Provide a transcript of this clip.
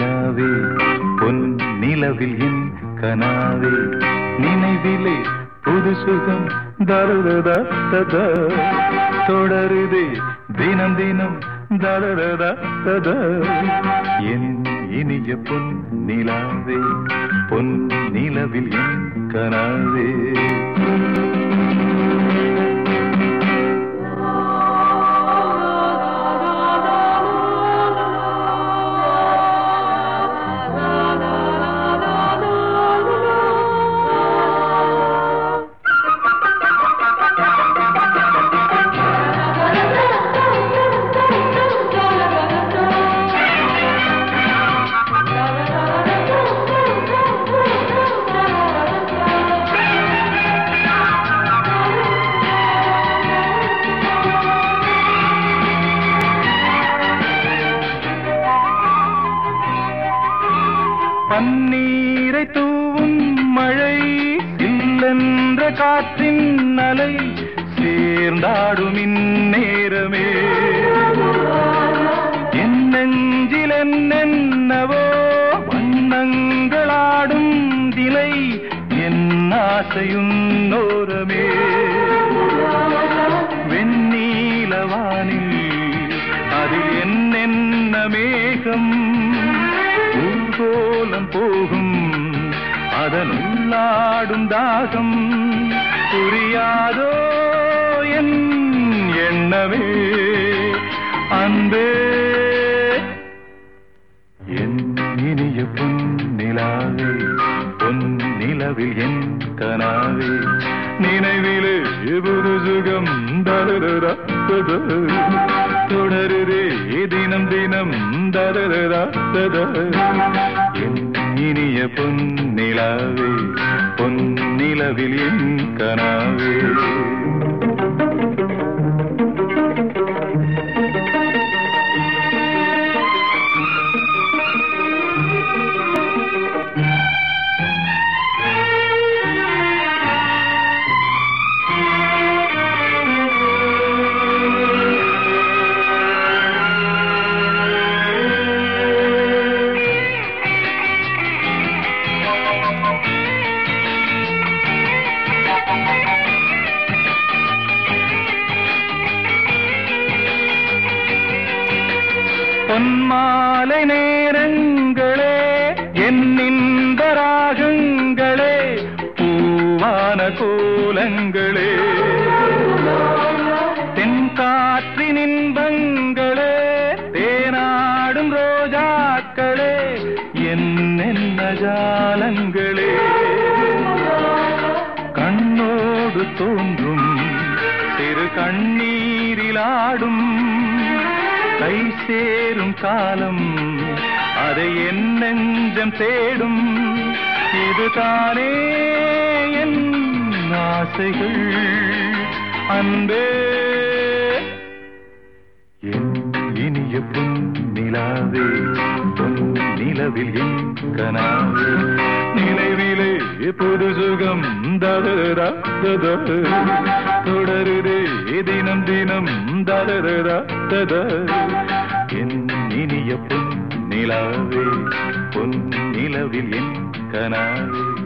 நிலாவே பொன் நிலவில் என் கனாவே நினைவிலே புது சுகம் தருததா தொடருதே தினம் தினம் தருததா என் இனிய பொன் நிலாவே பொன் நிலவில் என் கனாவே. காற்றின் அலை சேர்ந்தாடும் இந்நேரமே. என் நெஞ்சில் என்னென்னவோ வண்ணங்களாடும் திலை என் ஆசையும் நோரமே வெண்ணீலவானில் அதில் என்னென்ன மேகம் ஊர்கோலம் போகும் அதனுள்ளாடும் தாகம் புரியாதோ என் எண்ணமே? அன்பே என் இனிய பொன்னிலாவே பொன்னிலவில் என் கனாவே நினைவிலே புது சுகம் தரதா தொடருதே தினம் தினம் தரதா என் இனிய பொன் நிலாவே நிலவில் என் கனாவே. பொன்மாலை நேரங்களே என்னிந்த ராகங்களே பூவான கோலங்களே. தென்காற்றின் இன்பங்களே தேனாடும் ரோஜாக்களே என்னென்ன ஜாலங்களே. கண்ணோடு தோன்றும் திரு கண்ணீரிலாடும் கை சேரும் காலம் அதை என் நெஞ்சம் தேடும். இதுதானே என் ஆசைகள் அன்பே. என் இனிய பொன் நிலாவே பொன் நிலவில் என் கனாவே. நினைவிலே புது சுகம் தரதா தினம் தினம் தரதா என் இனிய பொன் நிலாவே பொன் நிலவில் என் கனாவே.